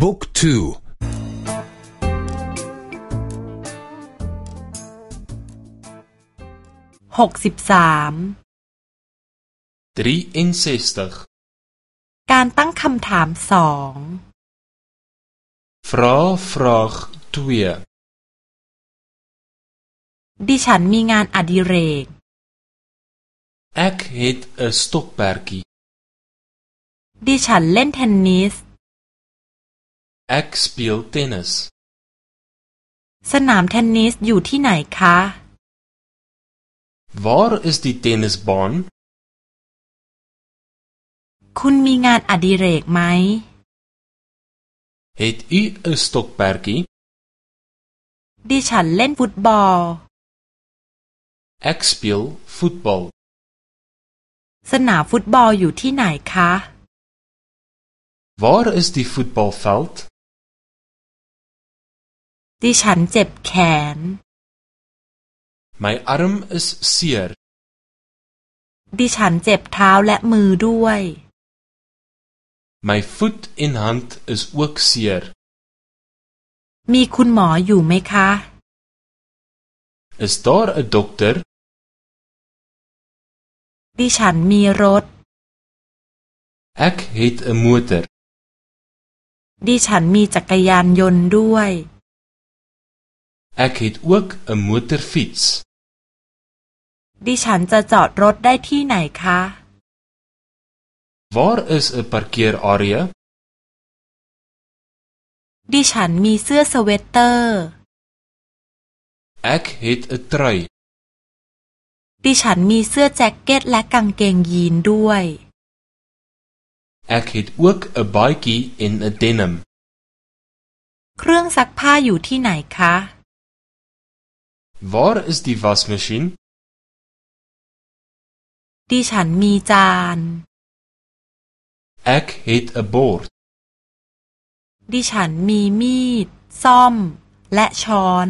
บุ๊กทูหกสิบสามการตั้งคำถามสอง Vraag vraag 2ดิฉันมีงานอดิเรก Ek het 'n stokperdjie ดิฉันเล่นเทนนิส Ek speel tennis สนามเทนนิสอยู่ที่ไหนคะ Waar is die tennisbaan คุณมีงานอดิเรกไหม Het u 'n stokperdjie ดิฉันเล่นฟุตบอล Ek speel voetbal สนามฟุตบอลอยู่ที่ไหนคะ Waar is die voetbalveld ดิฉันเจ็บแขน My arm is seer ดิฉันเจ็บเท้าและมือด้วย My voet en hand is ook seer มีคุณหมออยู่ไหมคะ Is daar 'n dokter ดิฉันมีรถ Ek het 'n motor ดิฉันมีจักรยานยนต์ด้วย Ek het ook 'n motorfiets ดิฉันจะจอดรถได้ที่ไหนคะ Waar is 'n parkeerarea ดิฉันมีเสื้อสเวตเตอร์ Ek het 'n trui ดิฉันมีเสื้อแจ็คเก็ตและกางเกงยีนด้วย Ek het ook 'n baadjie en 'n denim เครื่องซักผ้าอยู่ที่ไหนคะ Waar is die wasmasjien ดิฉันมีจาน Ek het 'n bord ดิฉันมีมีด ซ่อม และช้อน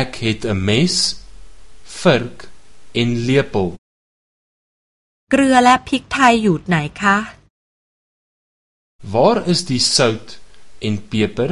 Ek het 'n mes, vurk en lepel เกลือและพริกไทยอยู่ไหนคะ Waar is die sout en peper